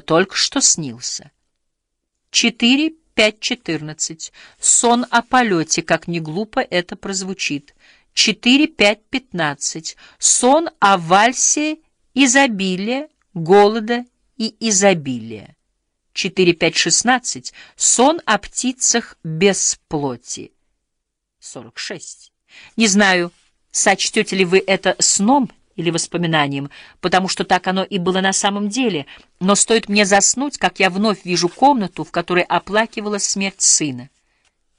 только что снился. Четыре, пять, четырнадцать. Сон о полете, как не глупо это прозвучит. Четыре, пять, пятнадцать. Сон о вальсе изобилия, голода и изобилия. Четыре, пять, шестнадцать. Сон о птицах без плоти. Сорок шесть. Не знаю, сочтете ли вы это сном или воспоминанием, потому что так оно и было на самом деле, но стоит мне заснуть, как я вновь вижу комнату, в которой оплакивала смерть сына.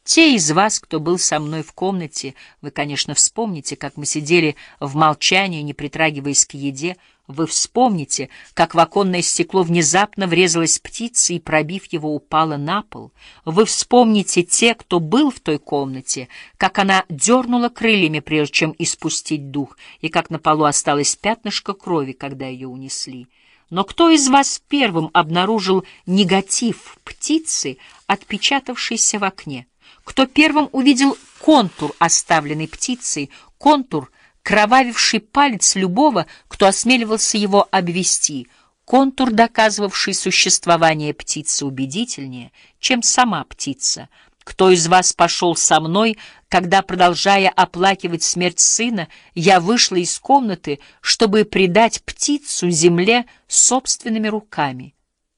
Те из вас, кто был со мной в комнате, вы, конечно, вспомните, как мы сидели в молчании, не притрагиваясь к еде, вы вспомните, как в оконное стекло внезапно врезалась птица и, пробив его, упала на пол. Вы вспомните те, кто был в той комнате, как она дернула крыльями, прежде чем испустить дух, и как на полу осталось пятнышко крови, когда ее унесли. Но кто из вас первым обнаружил негатив птицы, отпечатавшийся в окне? Кто первым увидел контур, оставленный птицей, контур, кровавивший палец любого, кто осмеливался его обвести, контур, доказывавший существование птицы убедительнее, чем сама птица. Кто из вас пошел со мной, когда, продолжая оплакивать смерть сына, я вышла из комнаты, чтобы предать птицу земле собственными руками?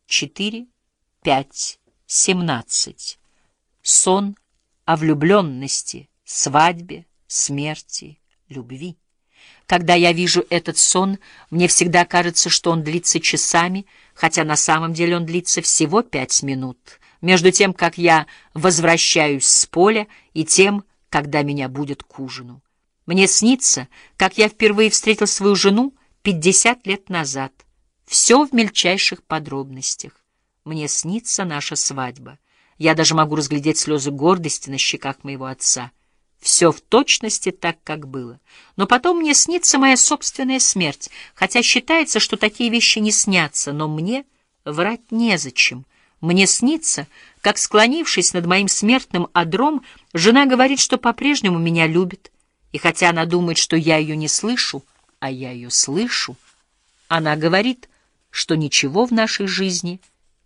Четыре, пять, семнадцать. Сон о влюбленности, свадьбе, смерти, любви. Когда я вижу этот сон, мне всегда кажется, что он длится часами, хотя на самом деле он длится всего пять минут, между тем, как я возвращаюсь с поля и тем, когда меня будет к ужину. Мне снится, как я впервые встретил свою жену пятьдесят лет назад. Все в мельчайших подробностях. Мне снится наша свадьба. Я даже могу разглядеть слезы гордости на щеках моего отца. Все в точности так, как было. Но потом мне снится моя собственная смерть, хотя считается, что такие вещи не снятся, но мне врать незачем. Мне снится, как, склонившись над моим смертным одром, жена говорит, что по-прежнему меня любит, и хотя она думает, что я ее не слышу, а я ее слышу, она говорит, что ничего в нашей жизни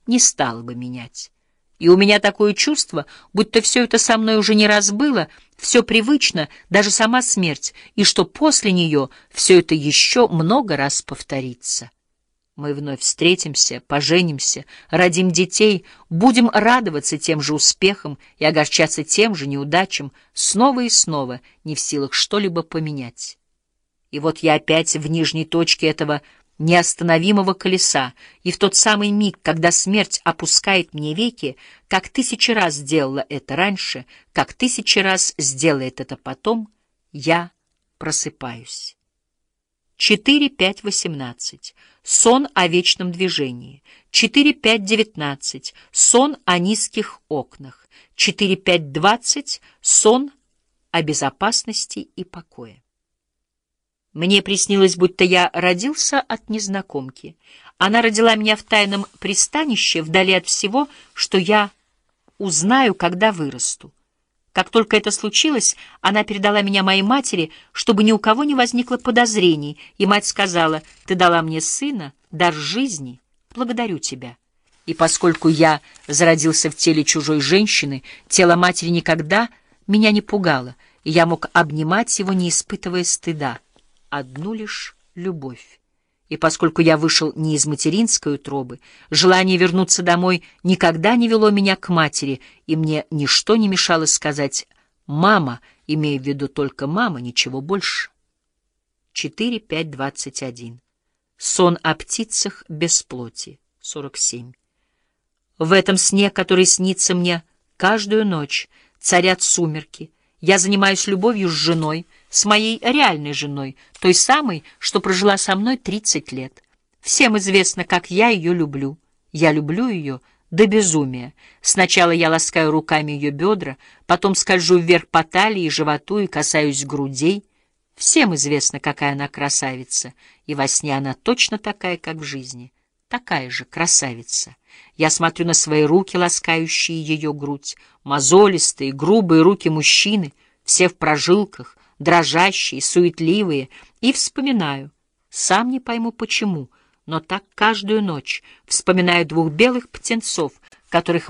не стало бы менять. И у меня такое чувство, будто все это со мной уже не раз было, все привычно, даже сама смерть, и что после нее все это еще много раз повторится. Мы вновь встретимся, поженимся, родим детей, будем радоваться тем же успехам и огорчаться тем же неудачам, снова и снова, не в силах что-либо поменять. И вот я опять в нижней точке этого неостановимого колеса, и в тот самый миг, когда смерть опускает мне веки, как тысячи раз сделала это раньше, как тысячи раз сделает это потом, я просыпаюсь. 4.5.18. Сон о вечном движении. 4.5.19. Сон о низких окнах. 4.5.20. Сон о безопасности и покое. Мне приснилось, будто я родился от незнакомки. Она родила меня в тайном пристанище, вдали от всего, что я узнаю, когда вырасту. Как только это случилось, она передала меня моей матери, чтобы ни у кого не возникло подозрений, и мать сказала, «Ты дала мне сына, дар жизни, благодарю тебя». И поскольку я зародился в теле чужой женщины, тело матери никогда меня не пугало, и я мог обнимать его, не испытывая стыда одну лишь любовь. И поскольку я вышел не из материнской утробы, желание вернуться домой никогда не вело меня к матери, и мне ничто не мешало сказать «мама», имея в виду только «мама», ничего больше. 4.5.21. Сон о птицах без плоти. 47. В этом сне, который снится мне каждую ночь, царят сумерки. Я занимаюсь любовью с женой, с моей реальной женой, той самой, что прожила со мной 30 лет. Всем известно, как я ее люблю. Я люблю ее до безумия. Сначала я ласкаю руками ее бедра, потом скольжу вверх по талии и животу и касаюсь грудей. Всем известно, какая она красавица, и во сне она точно такая, как в жизни. Такая же красавица. Я смотрю на свои руки, ласкающие ее грудь, мозолистые, грубые руки мужчины, все в прожилках, дрожащие, суетливые, и вспоминаю, сам не пойму почему, но так каждую ночь, вспоминая двух белых птенцов, которых